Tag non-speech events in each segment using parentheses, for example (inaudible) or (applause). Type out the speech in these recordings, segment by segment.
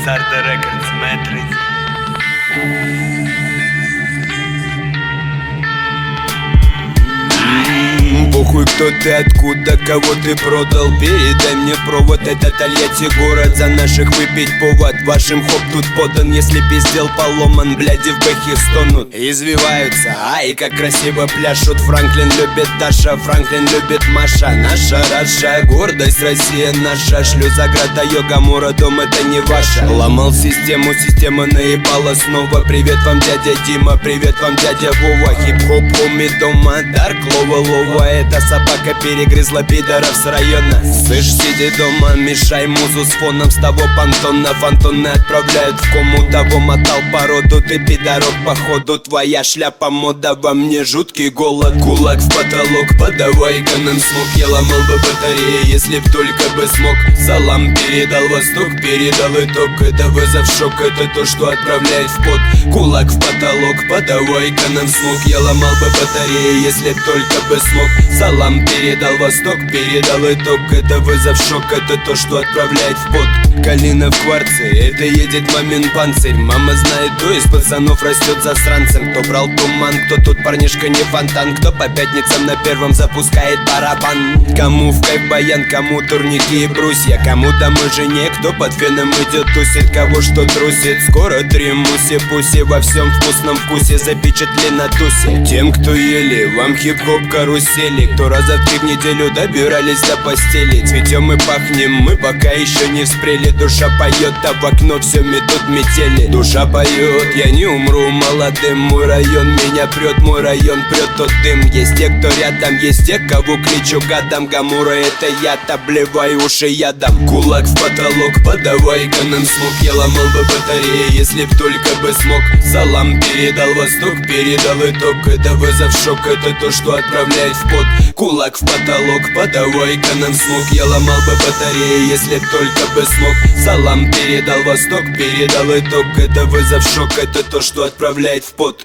These are the records, Matrix. Похуй кто ты, откуда, кого ты продал? Передай мне провод, это Тольятти город. За наших выпить повод, вашим хоп тут подан Если пиздел поломан, бляди в бэхе стонут Извиваются, ай, как красиво пляшут. Франклин любит Даша, Франклин любит Маша. Наша Раша, гордость Россия наша. Шлю за града йога, мура, дом это не ваша. Ломал систему, система наебала. Снова Привет вам, дядя Дима, привет вам, дядя Вова. Хип-хоп, хоми дома, дарк, лова, лова Собака перегрызла пидоров с района. Слышь, сиди дома, мешай музу с фоном. С того понтона фантоны отправляют в кому Того. Мотал породу, ты пидорок походу Твоя шляпа мода, во мне жуткий голод Кулак в потолок, подавай-ка нам смог Я ломал бы батареи, если б только бы смог. Салам передал восток, передал итог. Это вызов шок, это то, что отправляет в пот. Кулак в потолок, подавай-ка нам смог. Я ломал бы батареи, если б только бы смог Салам передал восток, передал итог. Это вызов шок, это то, что отправляет в пот Калина в кварце, это едет мамин панцирь. Мама знает, кто из пацанов растет засранцем Кто брал туман, кто тут парнишка не фонтан. Кто по пятницам на первом запускает барабан. Кому в кайф баян, кому турники и брусья. Кому домой жене, кто под феном идет тусит. Кого что трусит, скоро три муси Пуси во всем вкусном вкусе запечатли на тусе. Тем, кто ели, вам хип-хоп карусели Кто раза в три в неделю добирались до постели. Цветем и пахнем, мы пока еще не вспрели. Душа поет, а в окно все метут метели. Душа поет, я не умру молодым. Мой район меня прет, мой район прет тот дым. Есть те, кто рядом, есть те, кого кличу гадом. Гамура это я, обливай уши ядом. Кулак в потолок, подавай-ка нам смог Я ломал бы батареи, если б только бы смог. Салам передал восток, передал итог. Это вызов шок, это то, что отправляет в пот Кулак в потолок, подавай-ка нам Я ломал бы батареи, если только бы смог. Салам передал восток, передал итог. Это вызов шок, это то, что отправляет в пот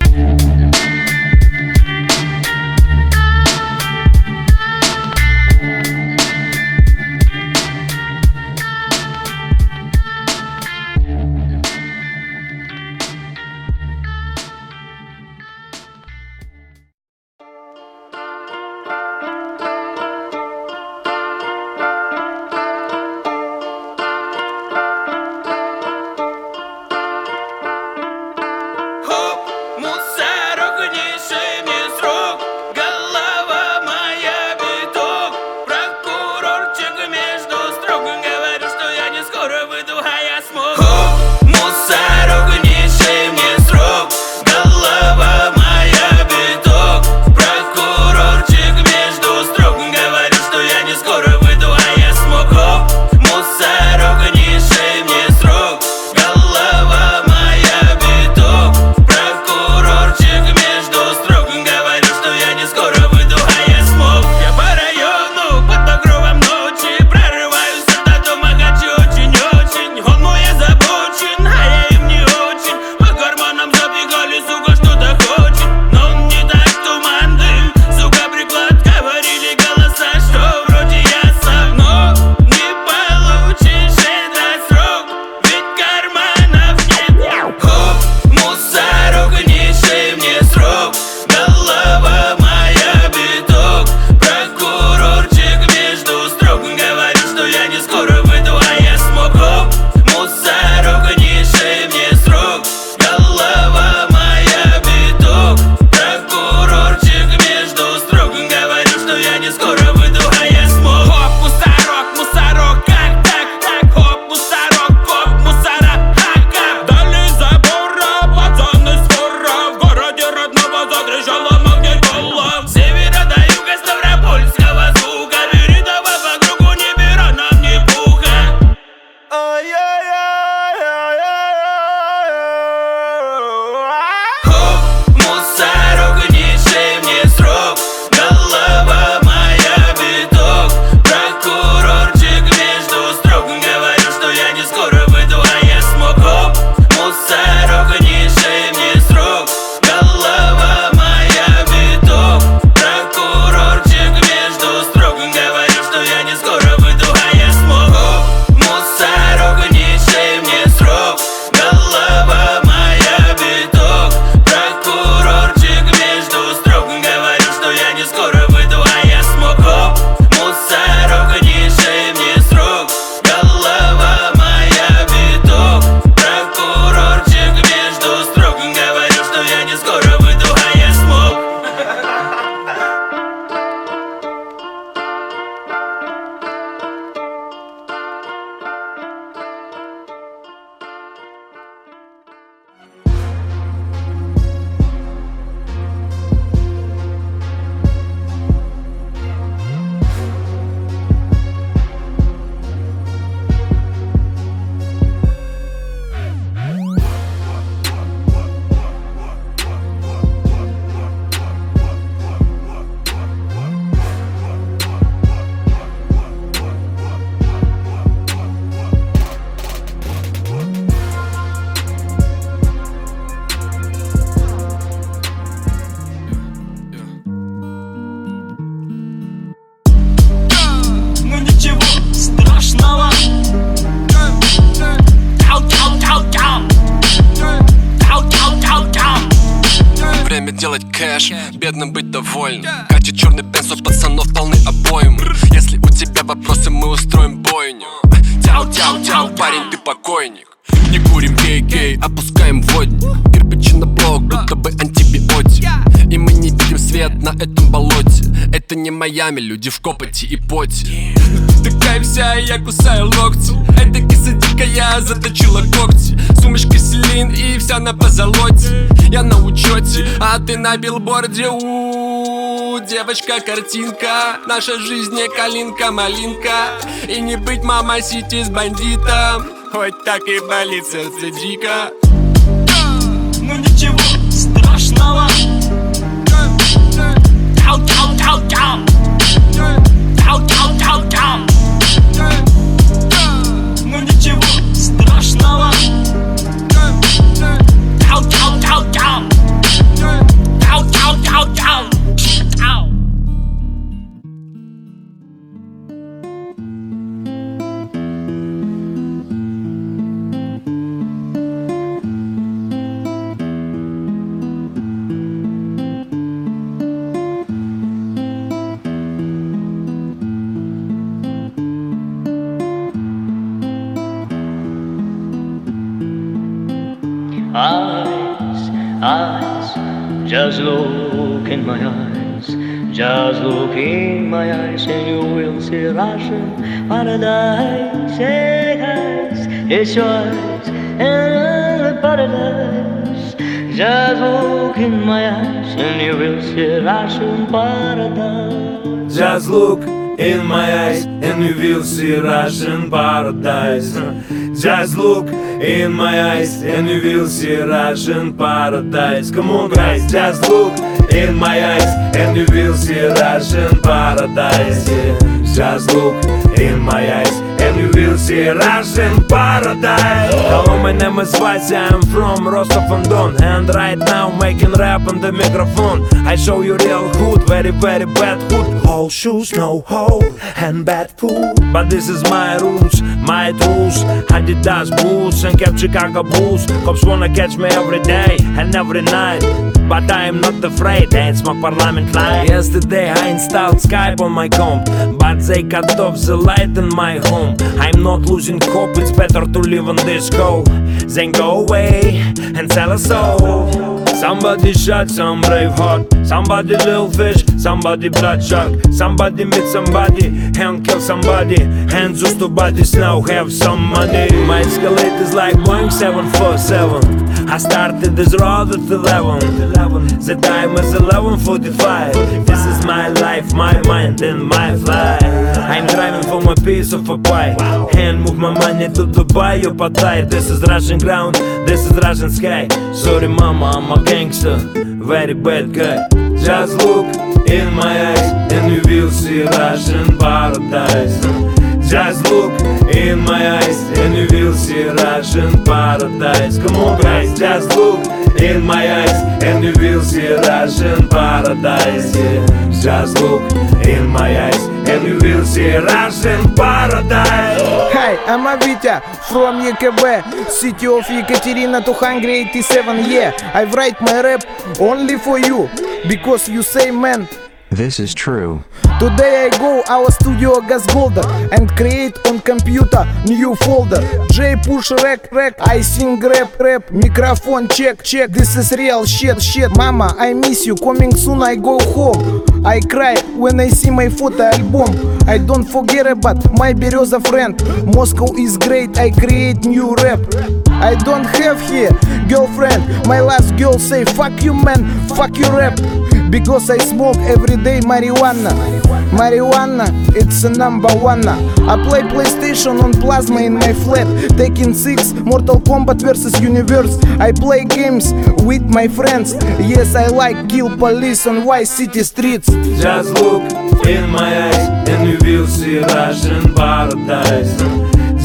довольным Катя черный бенз, у пацанов полны обоим Если у тебя вопросы, мы устроим бойню. Тяу, тяу, тяу, парень, ты покойник. Не курим гей-гей, опускаем водник. Кирпичи на блок, будто бы антибиотик. И мы не видим свет на этом болоте. Это не Майами, люди в копоти и поте. Такая вся, я кусаю локти. Это киса дикая, заточила когти. Сумочка селин и вся на позолоте. Я на учете, а ты на билборде у Девочка, картинка, наша жизнь не калинка-малинка И не быть мама сити с бандитом. Хоть так и болит сердце дико just look in my eyes, just look in my eyes, and you will see Russian paradise. It's yours, and paradise. Just look in my eyes, and you will see Russian paradise. Just look in my eyes and you will see Russian paradise. Just look in my eyes and you will see Russian paradise. Come on, guys, just look in my eyes and you will see Russian paradise. Just look in my eyes and you will see Russian paradise. Hello, my name is Vasya, I'm from Rostov-on-Don and right now making rap on the microphone. I show you real hood, very very bad hood. All shoes, no hole, and bad food. But this is my rules, my tools. Adidas boots and kept Chicago boots. Cops wanna catch me every day and every night. But I am not afraid, that's my parliament line. Yesterday I installed Skype on my comp, but they cut off the light in my home. I'm not losing hope, it's better to live on this go. Then go away and sell a soul. Somebody shot some brave heart, somebody little fish, somebody blood shark, somebody meet somebody and kill somebody, and just two bodies now have some money. My escalate is like Boeing 747. I started this road at 11. The time is 11:45. This is my life, my mind, and my flight. I'm driving for my piece of a pie and move my money to Dubai. You patai. This is Russian ground, this is Russian sky. Sorry, mama, I'm a gangster, very bad guy. Just look in my eyes and you will see Russian paradise. Just look in my eyes and you will see Russian paradise. Come on, guys, just look in my eyes and you will see Russian paradise. Yeah. Just look in my eyes and you will see Russian paradise. Hi, I'm Avita from EKB, city of Ekaterina 287. Yeah, I write my rap only for you because you say, man. This is true. Today I go our studio Gasgolder and create on computer new folder. J push rec rec. I sing rap rap. Microphone check check. This is real shit shit. Mama, I miss you. Coming soon I go home. I cry when I see my photo album. I don't forget about my Bereza friend. Moscow is great. I create new rap. I don't have here girlfriend. My last girl say fuck you man, fuck you rap. Because I smoke every day marijuana. Marijuana, it's a number one. I play PlayStation on plasma in my flat. Taking six, Mortal Kombat versus Universe. I play games with my friends. Yes, I like kill police on Vice City streets. Just look in my eyes and you will see Russian paradise.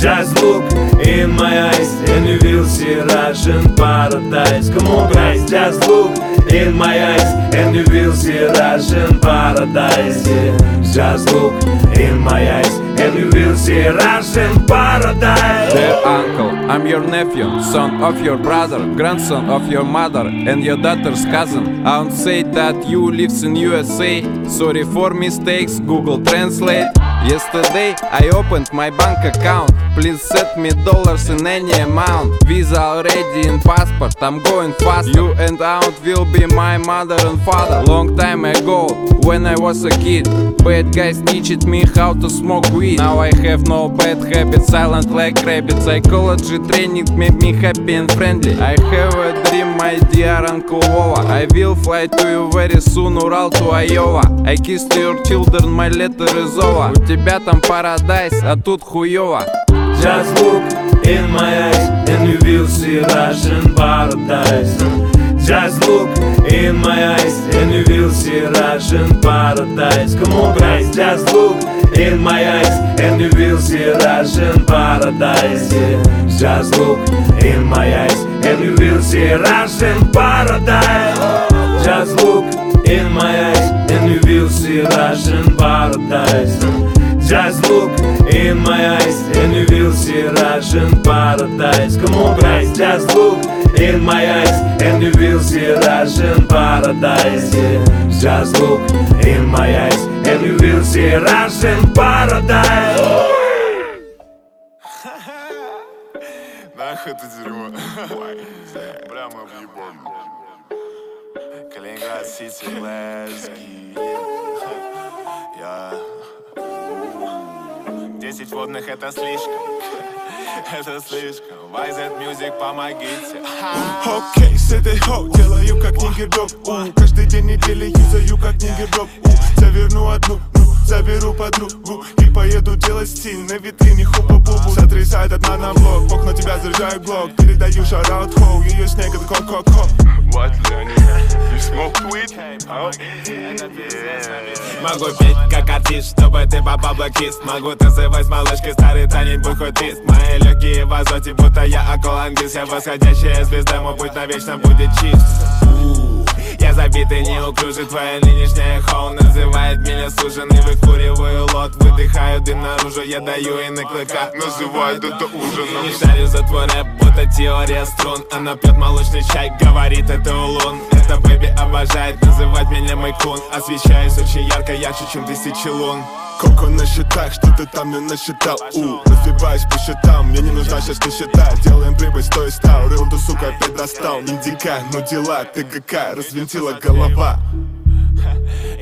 Just look in my eyes and you will see Russian paradise. Come on, guys, just look in my eyes and you will see Russian paradise. Yeah. Just look in my eyes and you will see Russian paradise. Dear uncle, I'm your nephew, son of your brother, grandson of your mother, and your daughter's cousin. Won't say that you lives in USA. Sorry for mistakes, Google Translate. Yesterday I opened my bank account. Please set me dollars in any amount. Visa already in passport, I'm going fast. You and aunt will be my mother and father. Long time ago, when I was a kid, bad guys teached me how to smoke weed. Now I have no bad habits, silent like rabbit. Psychology training made me happy and friendly. I have a dream, my dear Uncle. I will fly to you very soon, Ural to Iowa. I kissed your children, my letter is over. У тебя там парадайз, а тут хуёво. Just look in my eyes and you will see Russian paradise. Just look in my eyes and you will see Russian paradise. Come on, guys, just look in my eyes and you will see Russian paradise. Yeah. Just look in my eyes and you will see a Russian paradise. Just look in my eyes and you will see Russian paradise. Just look in my eyes and you will see Russian paradise. Come on, guys, just look in my eyes and you will see Russian paradise. Just look in my eyes and you will see Russian paradise. Нахуй это дерьмо. Бля, мы объебали. Калининград Сити, Лезги. Я... Десять водных это слишком. Это слишком. YZ Music, помогите. Окей, с этой хоу делаю как нигердоп Каждый день недели юзаю как нигердоп Заверну одну, ну, заберу подругу И поеду делать стиль на витрине хуба-бубу Сотрясает одна на блок, бог на тебя заряжаю блок Передаю шараут хоу, ее снег это ко-ко-ко What, Leonid? You smoked weed? Oh. Могу петь как артист, чтобы ты попал блокист Могу танцевать с малышкой, старый танец будь хоть трист Мои легкие в азоте, будто я акулангис Я восходящая звезда, мой путь навечно будет чист Я забитый неуклюжий, твоя нынешняя хоу Называет меня суженый, выкуриваю лот. Выдыхаю дым наружу, я даю и на клыка Называют это ужином. Не шарю за твой рэп, будто теория струн. Она пьет молочный чай, говорит это улун. Это бэби обожает называть меня майкун. Освещаюсь очень ярко, ярче, чем тысячи лун Коко на что ты там не насчитал? У, развиваюсь по счетам, мне не нужна сейчас нищета. Делаем прибыль, сто и стал, рылду, сука, опять достал Индика, ну дела, ТГК, развинтила голова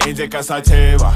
Индика сатива,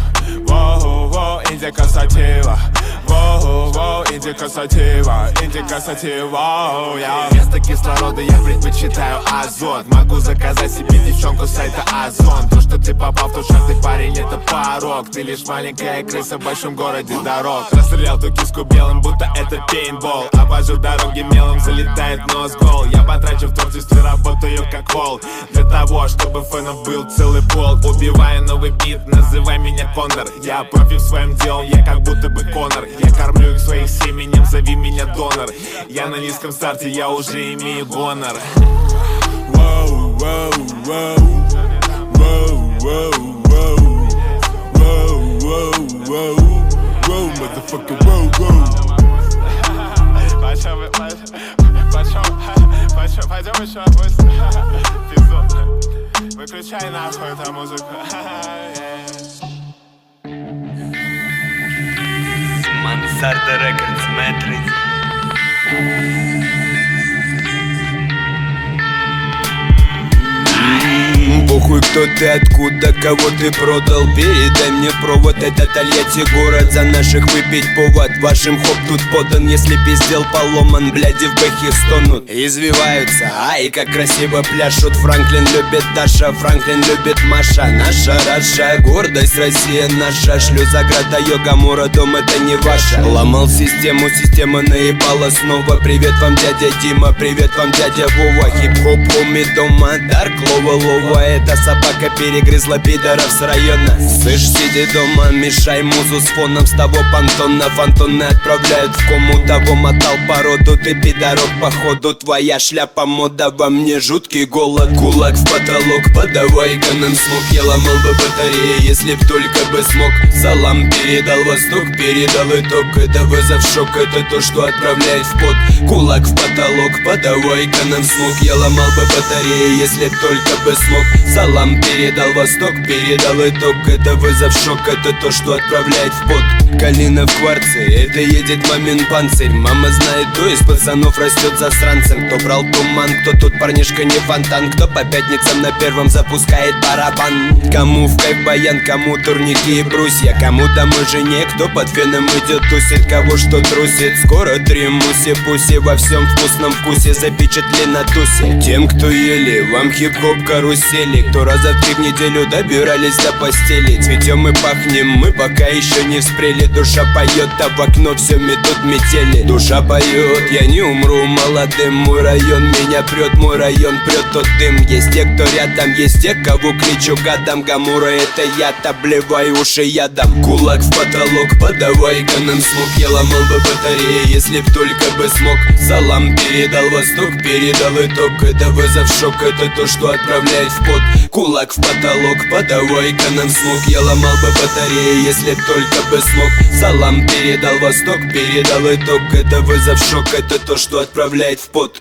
воу-воу, индика сатива Воу-воу, индика сатива, индика сатива, я Вместо кислорода я предпочитаю азот Могу заказать себе девчонку с сайта Озон То, что ты попал в тот ты парень, это порог Ты лишь маленькая крыса в большом городе дорог Расстрелял ту киску белым, будто это пейнтбол Обожу дороги мелом, залетает нос гол Я потрачу в творчестве, работаю как вол Для того, чтобы фенов был целый пол Убиваю новый бит, называй меня Кондор Я профи в своем деле, я как будто бы Конор Я кормлю их своим семенем, зови меня донор. Я на низком старте, я уже имею гонор. Воу, воу, воу. Воу, воу, воу. Воу, воу, воу. Воу, motherfucker, воу, воу. Пойдем, еще быстро. Пиздот. Выключай нахуй эту музыку. (laughs) Мансарда Рекордс, Мэтрикс. Кто ты, откуда, кого ты продал? Передай мне провод, это Тольятти город. За наших выпить повод, вашим хоп тут подан. Если пиздел поломан, бляди в бэхе стонут. Извиваются, ай, как красиво пляшут. Франклин любит Даша, Франклин любит Маша. Наша Раша, гордость Россия наша. Шлю за града йога, Мура, дом это не ваша. Ломал систему, система наебала снова. Привет вам, дядя Дима, привет вам, дядя Вова. Хип-хоп, хоми дома, дарк, лова, лова. Это эта собака перегрызла пидоров с района. Слышь, сиди дома, мешай музу с фоном. С того понтона фантоны отправляют в кому Того мотал породу, ты пидорок походу Твоя шляпа мода, во мне жуткий голод Кулак в потолок, подавай ганам смог Я ломал бы батареи, если б только бы смог. Салам передал восток, передал итог. Это вызов шок, это то, что отправляет в пот. Кулак в потолок, подавай ганам смог Я ломал бы батареи, если б только бы смог. Салам передал восток, передал итог. Это вызов шок, это то, что отправляет в пот Калина в кварце, это едет мамин панцирь. Мама знает, то из пацанов растет засранцем Кто брал туман, кто тут парнишка не фонтан. Кто по пятницам на первом запускает барабан. Кому в кайф баян, кому турники и брусья. Кому домой жене, кто под феном идет тусит. Кого что трусит, скоро три муси Пуси во всем вкусном вкусе запечатли на тусе. Тем, кто ели, вам хип-хоп карусели. Кто раза в три в неделю добирались до постели. Цветем и пахнем, мы пока еще не вспрели. Душа поет, а в окно все метут метели. Душа поет, я не умру молодым. Мой район меня прет, мой район прет тот дым. Есть те, кто рядом, есть те, кого кричу гадом. Гамура это я, обливай уши ядом. Кулак в потолок, подавай ганом слуг Я ломал бы батареи, если б только бы смог. Салам передал восток, передал итог. Это вызов шок, это то, что отправляет в пот. Кулак в потолок, подавай ганом слуг Я ломал бы батареи, если только бы смог. Салам передал восток, передал итог. Это вызов шок, это то, что отправляет в пот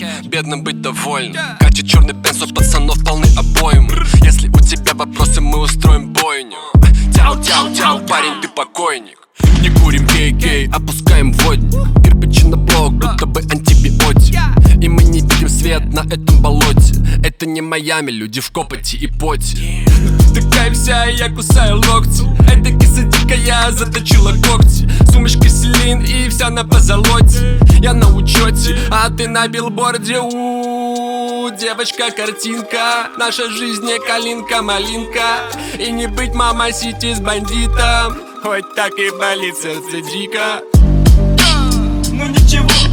кэш Бедным быть довольным. Катя черный бенз, у не Майами, люди в копоти и поте. Ты такая вся, я кусаю локти. Это киса дикая, заточила когти Сумочка селин и вся на позолоте. Я на учете, а ты на билборде. У Девочка картинка, наша жизнь не калинка-малинка И не быть мама сити с бандитом. Хоть так и болит сердце дико Ну ничего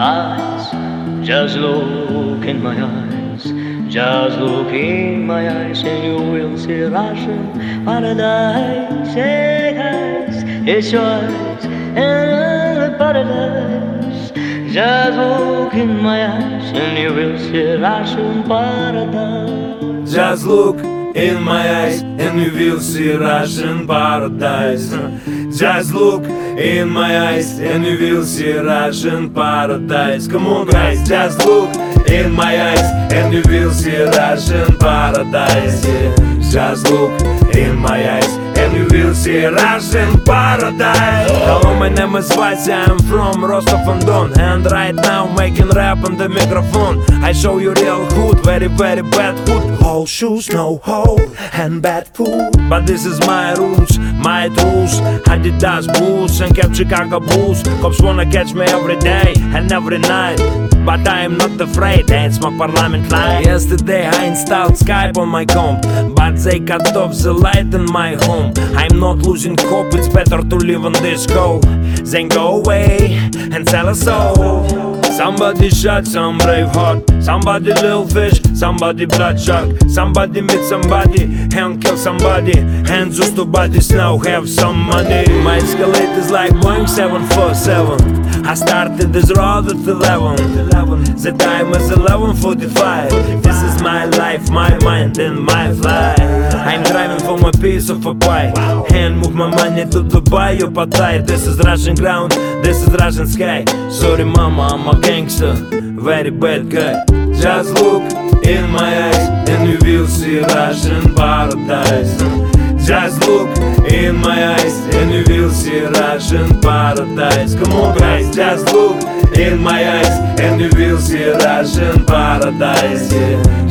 Eyes, just look in my eyes, just look in my eyes, and you will see Russian paradise. It's yours, uh, and paradise. Just look in my eyes, and you will see Russian paradise. Just look in my eyes and you will see Russian paradise. Just look in my eyes and you will see Russian paradise. Come on, guys, just look in my eyes and you will see Russian paradise. Yeah. Just look in my eyes will Russian paradise. Hello, my name is Vasya, I'm from Rostov-on-Don And right now making rap on the microphone. I show you real hood, very very bad hood All shoes, no hole, and bad food. But this is my rules, my rules Adidas boots and kept Chicago Bulls Cops wanna catch me every day and every night but I am not afraid, I my parliament light Yesterday I installed Skype on my comp. But they cut off the light in my home. I'm not losing hope, it's better to live on this go Then go away and sell a soul. Somebody shot some brave heart. Somebody little fish, somebody blood bloodshot. Somebody meet somebody and kill somebody. Hands used to bodies now have some money. My escalate is like Boeing 747 I started this road at 11 The time is 11.45 This is my life, my mind and my flight. I'm driving for my piece of a pie And move my money to Dubai, you patai This is Russian ground, this is Russian sky. Sorry mama, I'm a gangster, very bad guy. Just look in my eyes and you will see Russian paradise Just look in my eyes and you will see Russian paradise Come on guys, just look in my eyes and you will see Russian paradise.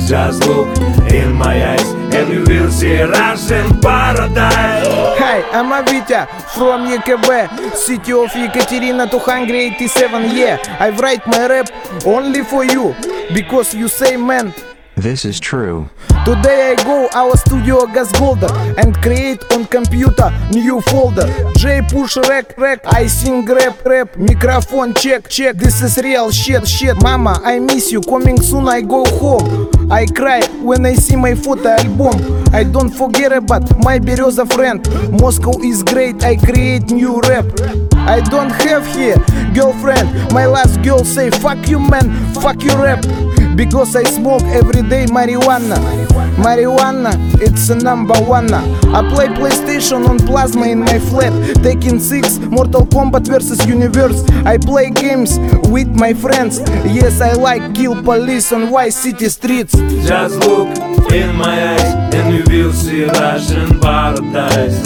Just look in my eyes and you will see Russian paradise Hi, I'm Avita from EKB, city of Ekaterina 287. Yeah, I write my rap only for you because you say man. This is true. Today I go our studio Gasgolder and create on computer new folder. J push rec rec, I sing rap rap, microphone check check. This is real shit shit. Mama, I miss you. Coming soon I go home. I cry when I see my photo album. I don't forget about my Bereza friend. Moscow is great. I create new rap. I don't have here girlfriend. My last girl say fuck you man, fuck you rap. Because I smoke every day marijuana. Marijuana, it's a number one. I play PlayStation on plasma in my flat. Taking six, Mortal Kombat versus Universe. I play games with my friends. Yes, I like kill police on Vice City streets. Just look in my eyes and you will see Russian paradise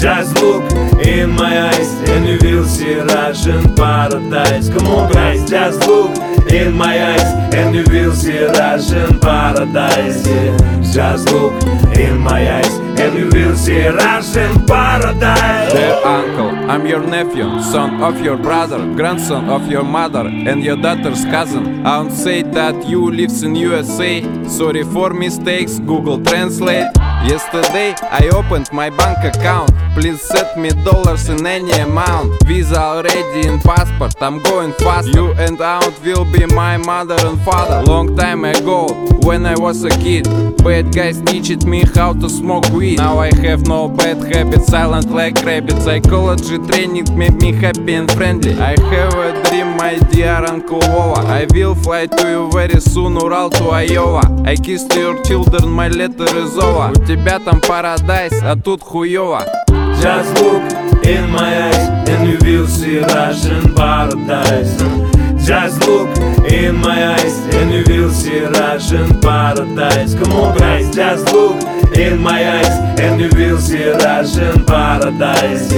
Just look in my eyes and you will see Russian paradise Come on guys, just look in my eyes And you will see Russian paradise yeah. Just look in my eyes And you will see Russian paradise Dear uncle, I'm your nephew, son of your brother, grandson of your mother, and your daughter's cousin. Won't say that you lives in USA. Sorry for mistakes, Google Translate. Yesterday I opened my bank account. Please set me dollars in any amount. Visa already in passport, I'm going fast. You and aunt will be my mother and father. Long time ago, when I was a kid, bad guys teached me how to smoke weed. Now I have no bad habits, silent like rabbit. Psychology training made me happy and friendly. I have a dream, my dear Uncle Vova. I will fly to you very soon, Ural to Iowa. I kissed your children, my letter is over. У тебя там парадайз, а тут хуёво. Just look in my eyes and you will see Russian paradise. Just look in my eyes and you will see Russian paradise. Come on, guys, just look in my eyes and you will see Russian paradise.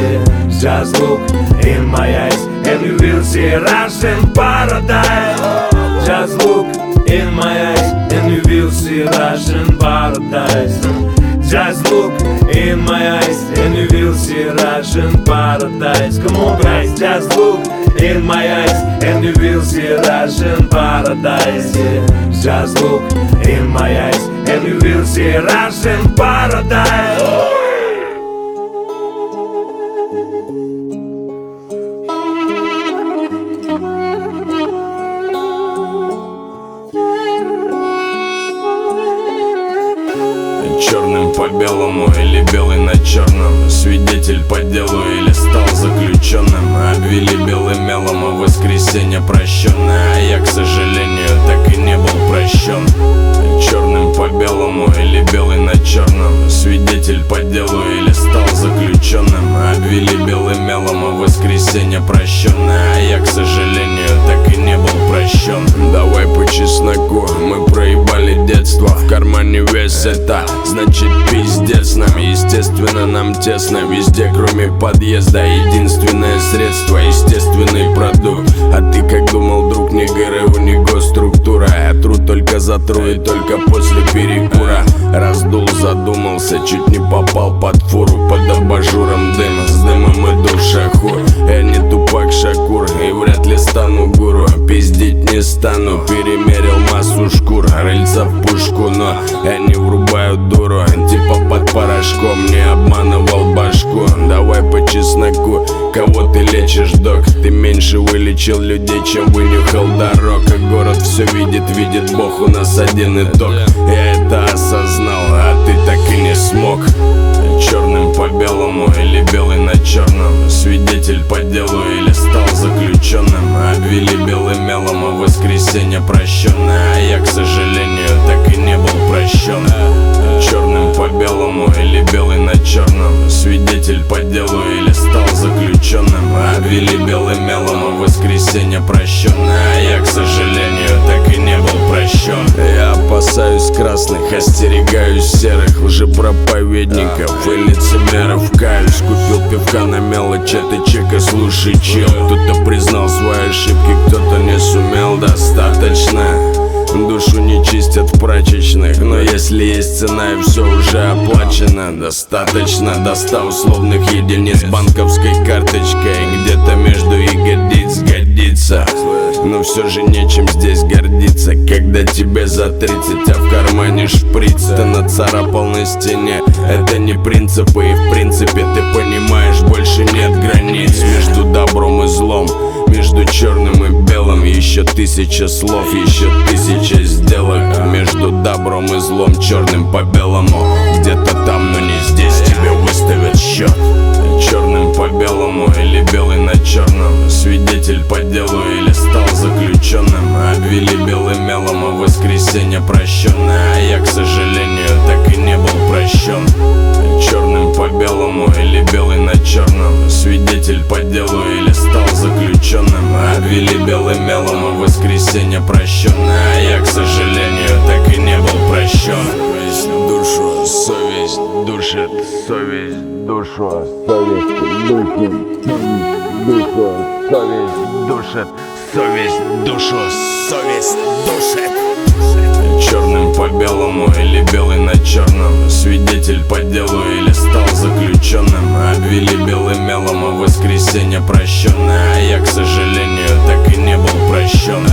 Just look in my eyes and you will see Russian paradise. Just look in my eyes and you will see Russian paradise. Just look in my eyes and you will see Russian paradise. Come on, guys, just look in my eyes and you will see Russian paradise. Yeah. Just look in my eyes and you will see Russian paradise. По белому или белый на черном. Свидетель по делу или стал заключенным. Обвели белым мелом, а воскресенье прощенное. А я, к сожалению, так и не был прощен. Черным по белому или белый на черном. Свидетель по делу или стал заключенным. Обвели белым мелом, а воскресенье прощенное. А я, к сожалению, так и не был прощен. Давай по чесноку, мы проебали детство. В кармане весь это, значит пиздец нам Естественно нам тесно. Везде, кроме подъезда Единственное средство, естественный продукт. А ты как думал, друг, не ГРУ, не госструктура. Я тру только за тру и только после перекура. Раздул, задумался, чуть не попал под фуру. Под абажуром дым, с дымом иду в шахур Я не тупак Шакур и вряд ли стану гуру Пиздить не стану, перемерил массу шкур Рыльца в пушку, но я не врубаю дуру. Типа под порошком не обманывал башку. Давай по чесноку, кого ты лечишь, док? Ты меньше вылечил людей, чем вынюхал дорог. И город все видит, видит Бог, у нас один итог. Я это осознал, а ты так и не смог. Черным по белому или белый на черном Свидетель по делу или стал заключенным Обвели белым мелом, а воскресенье прощенное А я, к сожалению, так и не был прощен Черным по белому или белый на черном Свидетель по делу или стал заключенным Обвели белым мелом, а воскресенье прощенное А я, к сожалению, так и не был прощен Я опасаюсь красных, остерегаюсь серых. Лжепроповедников и лицемеров Каюсь, купил пивка на мелочь, это чека, слушай, чел. Кто-то признал свои ошибки, кто-то не сумел достаточно Душу не чистят в прачечных Но если есть цена и все уже оплачено. Достаточно до 100 условных единиц банковской карточкой. Где-то между ягодиц годится. Но все же нечем здесь гордиться. Когда тебе за 30, а в кармане шприц Ты нацарапал на стене. Это не принципы и в принципе ты понимаешь Больше нет границ между добром и злом между черным еще тысяча слов, еще тысяча сделок. Между добром и злом, черным по белому. Где-то там, но не здесь. Тебе выставят счет. Черным по белому или белый на черном. Свидетель по делу или стал заключенным. Обвели белым мелом, а воскресенье прощенное. А я, к сожалению, так и не был прощен. Черным по белому или белый на черном. Свидетель по делу или стал заключенным. Обвели белым мелом, а воскресенье прощенное. А я, к сожалению, так и не был прощен. Душу, совесть душит, совесть душу, совесть душит, душу, совесть душит, совесть душу, совесть душит Черным по белому или белый на черном? Свидетель по делу или стал заключенным? Обвели белым мелом, а воскресенье прощенное. А я, к сожалению, так и не был прощен.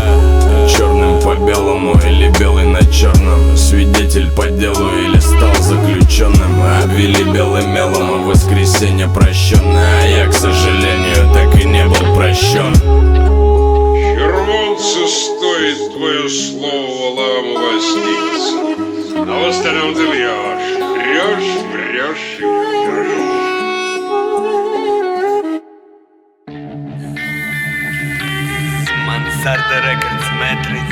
Черным по белому или белый на черном? Свидетель по делу или стал заключенным? Обвели белым мелом, а воскресенье прощенное. А я, к сожалению, так и не был прощен Червонцу стоит твое слово ламывоститься А в остальном ты врешь Врешь, врешь и врешь Мансарда Рекордс, Мэтрис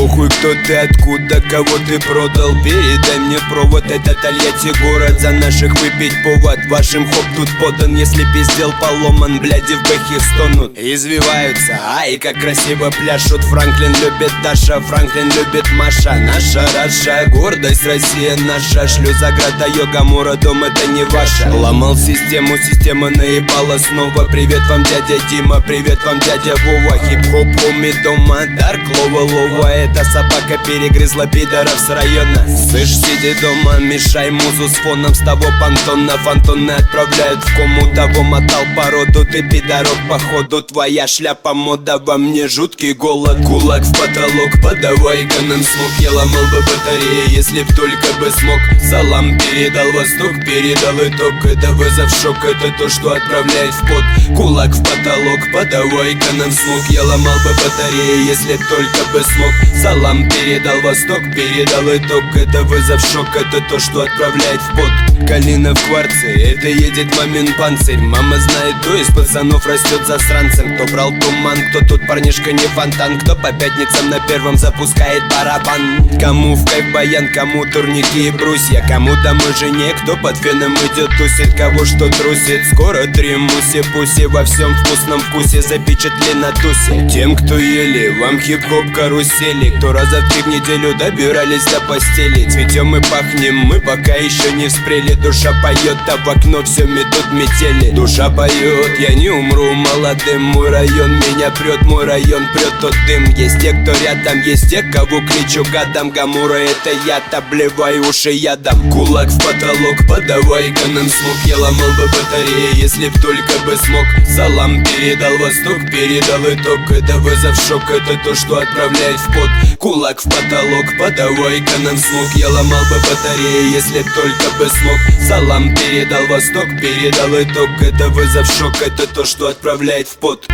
Похуй кто ты, откуда, кого ты продал. Передай мне провод, это Тольятти город. За наших выпить повод, вашим хоп тут подан. Если пиздел поломан, бляди в бэхе стонут. Извиваются, ай, как красиво пляшут. Франклин любит Даша, Франклин любит Маша. Наша Раша, гордость Россия наша. Шлюзаграда, йога, мура, дом это не ваша. Ломал систему, система наебала снова. Привет вам, дядя Дима, привет вам, дядя Вова. Хип-хоп, уми дома, дарк, лова, лова собака перегрызла пидоров с района. Слышь, сиди дома, мешай музу с фоном. С того понтона фантоны отправляют в кому Того мотал породу, ты пидорок походу Твоя шляпа мода, во мне жуткий голод Кулак в потолок, подавай ганам смог Я ломал бы батареи, если б только бы смог. Салам передал восток, передал итог. Это вызов шок, это то, что отправляет в пот. Кулак в потолок, подавай ганам смог Я ломал бы батареи, если б только бы смог Салам передал восток, передал итог Это вызов шок, это то, что отправляет в пот Калина в кварце, это едет мамин панцирь. Мама знает, то из пацанов растет засранцем Кто брал туман, кто тут парнишка не фонтан. Кто по пятницам на первом запускает барабан. Кому в кайф баян, кому турники и брусья. Кому домой жене, кто под феном идет тусит. Кого что трусит, скоро три муси Пуси во всем вкусном вкусе запечатли на тусе. Тем, кто ели, вам хип-хоп карусели Кто раза в три в неделю добирались до постели. Цветем и пахнем, мы пока еще не вспрели. Душа поет, а в окно все метут метели. Душа поет, я не умру молодым. Мой район меня прет, мой район прет тот дым. Есть те, кто рядом, есть те, кого кричу гадом. Гамура это я, обливай уши ядом. Кулак в потолок, подавай ганом слуг Я ломал бы батареи, если б только бы смог. Салам передал восток, передал итог. Это вызов шок, это то, что отправляет в пот Кулак в потолок, подавай ганом слуг Я ломал бы батареи, если только бы смог. Салам передал восток, передал итог Это вызов шок, это то, что отправляет в пот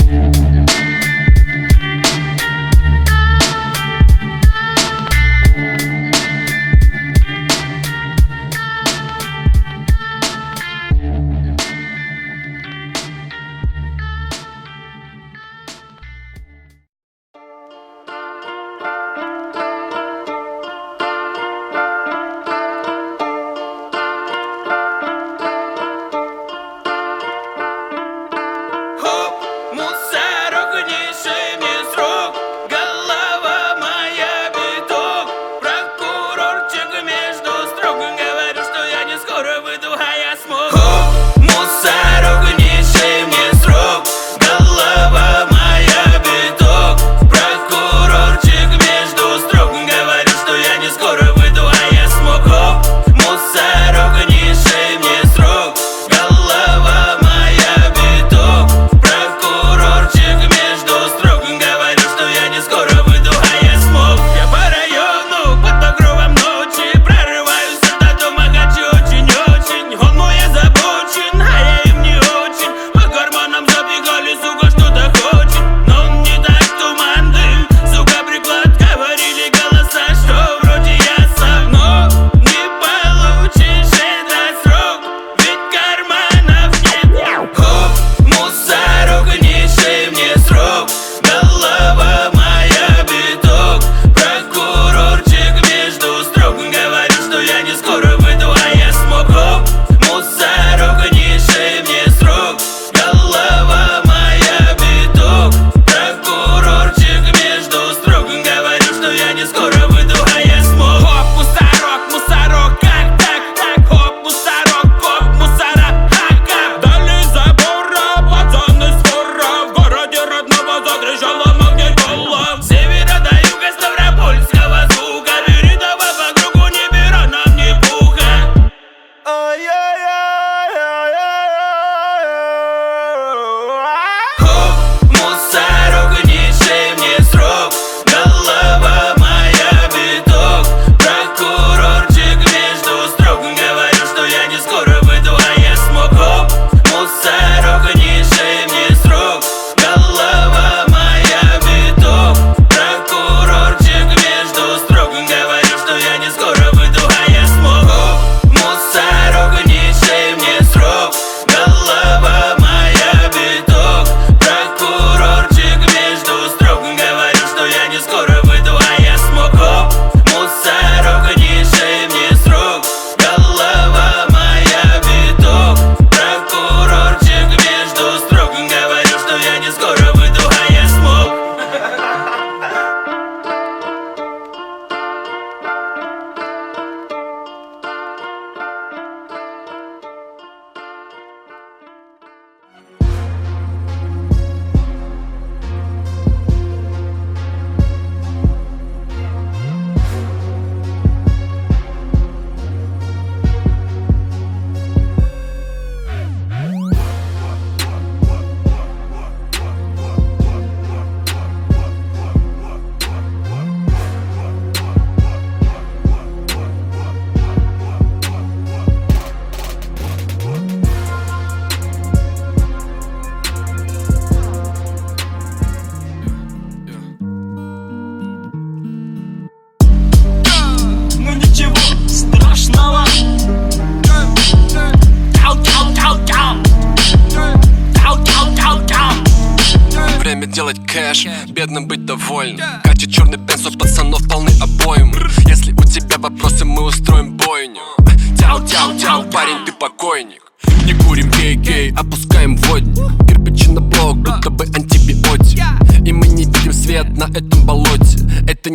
кэш, бедным быть довольным. Катя черный бенз, у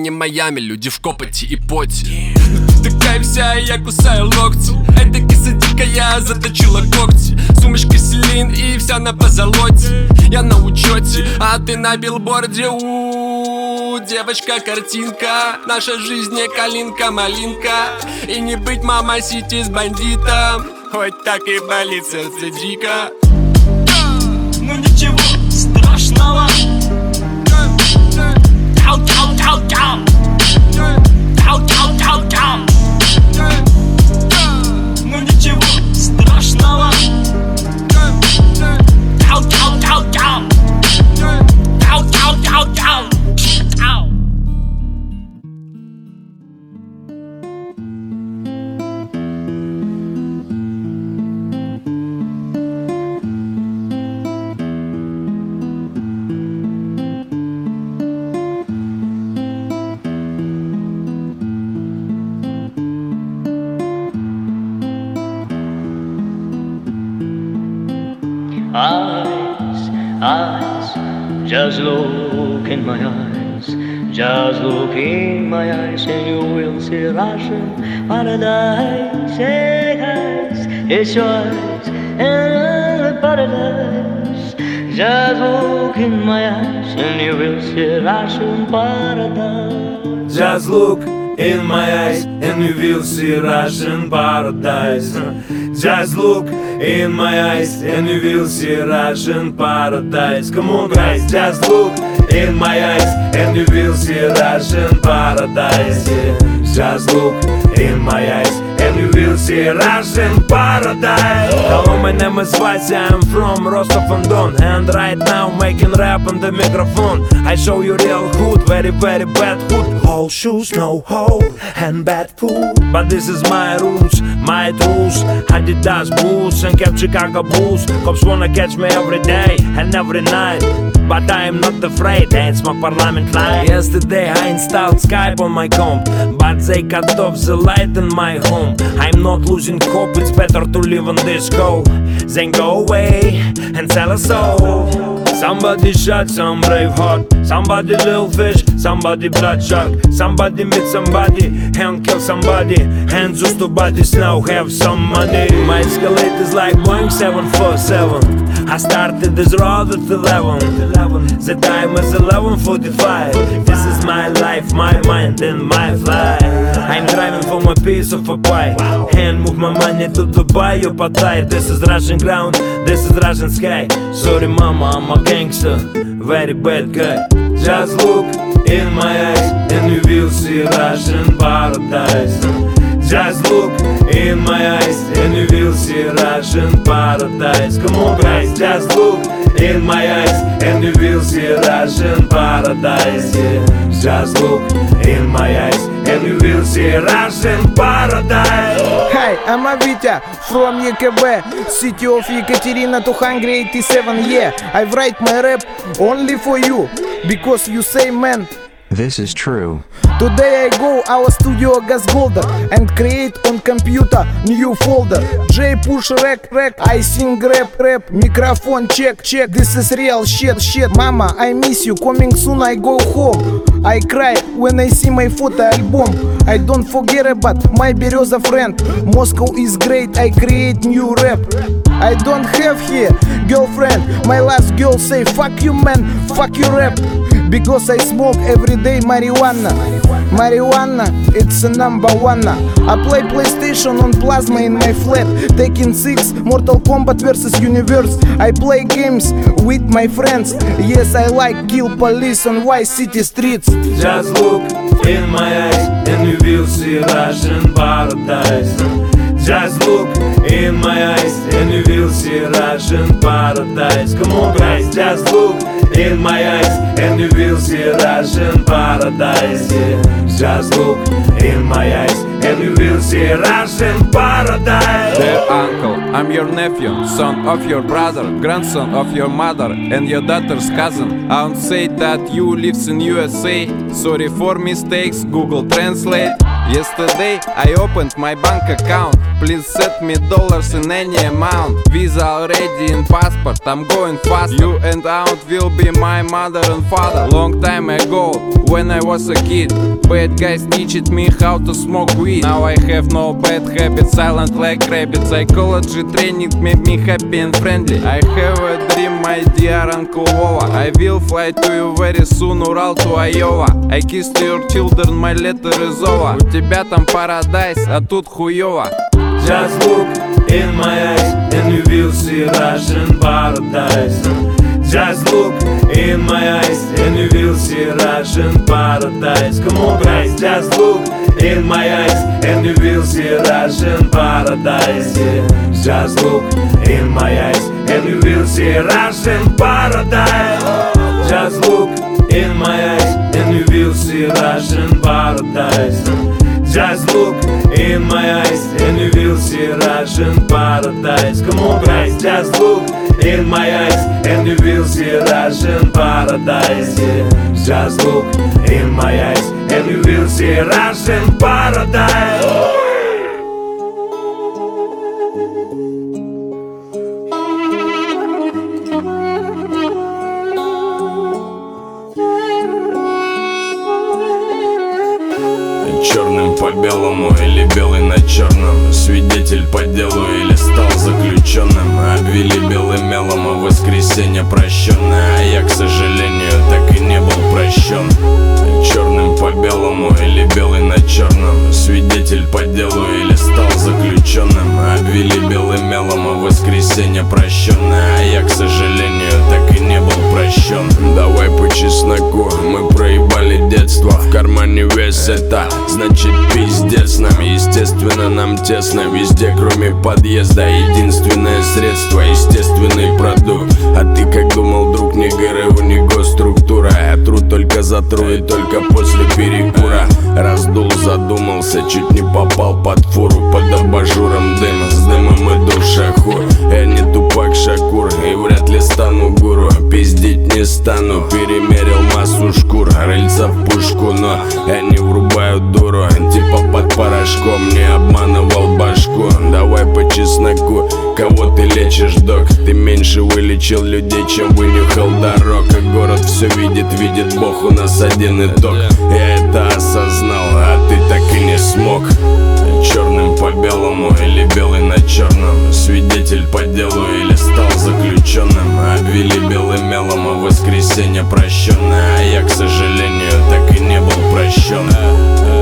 не Майами, люди в копоти и поте. Ты такая вся, я кусаю локти. Эта киса дикая заточила когти Сумочка селин и вся на позолоте. Я на учете, а ты на билборде. У Девочка картинка, наша жизнь не калинка-малинка И не быть мама сити с бандитом. Хоть так и болит сердце дико Ну ничего Eyes, just look in my eyes, just look in my eyes, and you will see Russian paradise. It's yours, and paradise. Just look in my eyes, and you will see Russian paradise. Just look in my eyes and you will see Russian paradise. Just look in my eyes and you will see Russian paradise. Come on, guys, just look in my eyes and you will see Russian paradise. Yeah. Just look in my eyes Russian paradise. Hello, my name is Vasya, I'm from Rostov-on-Don And right now making rap on the microphone. I show you real hood, very very bad hood. All shoes, no hole, and bad food. But this is my rules, my rules Adidas boots and kept Chicago Bulls Cops wanna catch me every day and every night but I am not afraid, I my parliament line Yesterday I installed Skype on my comp. But they cut off the light in my home. I'm not losing hope, it's better to live on this go Then go away and sell a soul. Somebody shot some brave heart. Somebody little fish, somebody blood shark Somebody meet somebody and kill somebody. Hands used to bodies now have some money. My escalate is like Boeing 747 I started this road at 11 The time is 11.45 This is my life, my mind and my flight. I'm driving for my piece of a pie. And move my money to Dubai, you patai This is Russian ground, this is Russian sky. Sorry mama, I'm a gangster. Very bad guy. Just look in my eyes And you will see Russian paradise Just look in my eyes and you will see Russian paradise. Come on, guys, just look in my eyes and you will see Russian paradise. Just look in my eyes and you will see Russian paradise. Hi, I'm Avita from EKB, city of Ekaterina 287. Yeah, I write my rap only for you because you say man. This is true. Today I go our studio Gasgolder and create on computer new folder. J push rec rec, I sing rap rap, microphone check check. This is real shit shit. Mama, I miss you. Coming soon I go home. I cry when I see my photo album. I don't forget about my Bereza friend. Moscow is great. I create new rap. I don't have here girlfriend. My last girl say fuck you man, fuck you rap. Because I smoke every day marijuana. Marijuana, it's a number one. I play PlayStation on plasma in my flat. Taking six, Mortal Kombat versus Universe. I play games with my friends. Yes, I like kill police on Vice City streets. Just look in my eyes and you will see Russian paradise. Just look in my eyes and you will see Russian paradise. Come on, guys, just look in my eyes and you will see Russian paradise. Yeah. Just look in my eyes and you will see Russian paradise. Dear uncle, I'm your nephew, son of your brother, grandson of your mother, and your daughter's cousin. I won't say that you lives in USA. Sorry for mistakes, Google Translate. Yesterday I opened my bank account. Please set me dollars in any amount. Visa already in passport. I'm going fast. You and aunt will be my mother and father. Long time ago, when I was a kid, bad guys teached me how to smoke weed. Now I have no bad habits, silent like rabbit. Psychology training made me happy and friendly. I have a dream, my dear Uncle Vova. I will fly to you very soon, Ural to Iowa. I kissed your children, my letter is over. Тебя там парадайз, а тут хуёво. Just look in my eyes and you will see Russian paradise. Just look in my eyes and you will see Russian paradise. Come on, guys, just look in my eyes and you will see Russian paradise. Just look in my eyes and you will see Russian paradise. Just look in my eyes and you will see Russian paradise. Just look in my eyes and you will see Russian paradise. Come on, guys, just look in my eyes and you will see Russian paradise. Yeah. Just look in my eyes and you will see Russian paradise. Белому или белый на черном. Свидетель по делу или стал заключенным. Обвели белым мелом, а воскресенье прощенное. А я, к сожалению, так и не был прощен. Черным по белому или белый на черном. Свидетель по делу или стал заключенным. Обвели белым мелом, а воскресенье прощенное. А я, к сожалению, так и не был прощен. Давай по чесноку, мы проебали детство. В кармане весь это, значит пиздец нам Естественно нам тесно. Везде, кроме подъезда Единственное средство, естественный продукт. А ты как думал, друг, не ГРУ, не госструктура. Я тру только за тру и только после перекура. Раздул, задумался, чуть не попал под фуру. Под абажуром дым, с дымом иду в шахур Я не тупак Шакур и вряд ли стану гуру Пиздить не стану, перемерил массу шкур Рыльца в пушку, но я не врубаю дуру. Типа под порошком, не обманывал башку. Давай по чесноку, кого ты лечишь, док? Ты меньше вылечил людей, чем вынюхал дорог. И город все видит, видит Бог, у нас один итог. Я это осознал, а ты так и не смог. Черным по белому или белый на черном. Свидетель по делу или стал заключенным. Воскресенье прощенное. А я, к сожалению, так и не был прощен.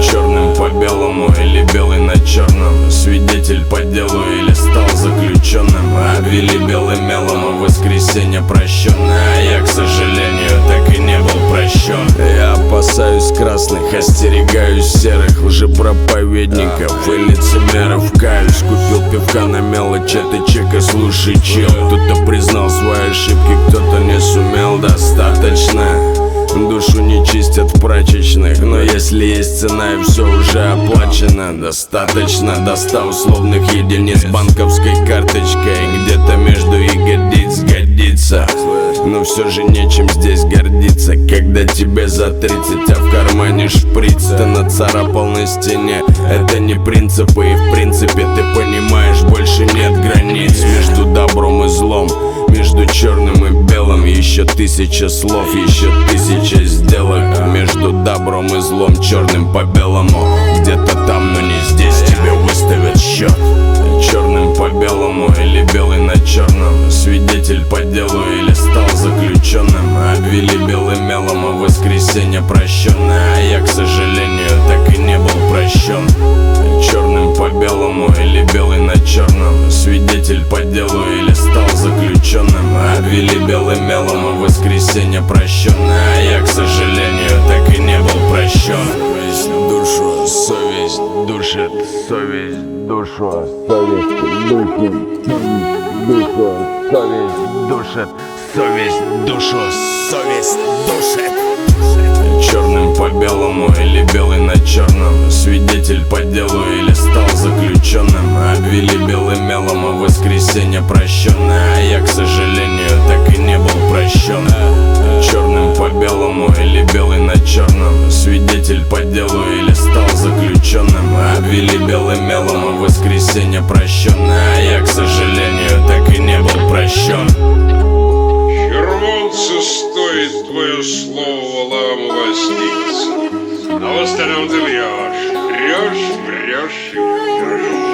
Черным по белому или белый на черном. Свидетель по делу или стал заключенным. Обвели белым мелом, а воскресенье прощенное. А я, к сожалению, так и не был прощен. Я опасаюсь красных, остерегаюсь серых Лжепроповедников и лицемеров Каюсь, купил пивка на мелочь, это чека, слушай, чел. Кто-то признал свои ошибки, кто-то не сумел достаточно Душу не чистят в прачечных Но если есть цена и все уже оплачено. Достаточно до 100 условных единиц банковской карточкой. Где-то между ягодиц годится. Но все же нечем здесь гордиться. Когда тебе за 30, а в кармане шприц Ты нацарапал на стене. Это не принципы и в принципе ты понимаешь Больше нет границ между добром и злом между черным и еще тысяча слов, еще тысяча сделок. Между добром и злом, черным по белому. Где-то там, но не здесь тебе выставят счет. Черным по белому или белый на черном. Свидетель по делу или стал заключенным. Обвели белым мелом, а воскресенье прощенное. А я, к сожалению, так и не был прощен. Черным по белому или белый на черном. Свидетель по делу или стал заключенным. Обвели белым мелом, а воскресенье прощенное. А я, к сожалению, так и не был прощен. Душу, совесть душит, совесть душу, совесть душит, душу, совесть душит, совесть душу, совесть душит. Черным по белому или белый на черном? Свидетель по делу или стал заключенным? Обвели белым мелом, а воскресенье прощенное. А я, к сожалению, так и не был прощен. Черным по белому или белый на черном? Свидетель по делу или стал заключенным? Обвели белым мелом, а воскресенье прощенное. А я, к сожалению, так и не был прощен Червонце стоит твое слово ламу возница А в остальном ты врешь Врешь, врешь и врешь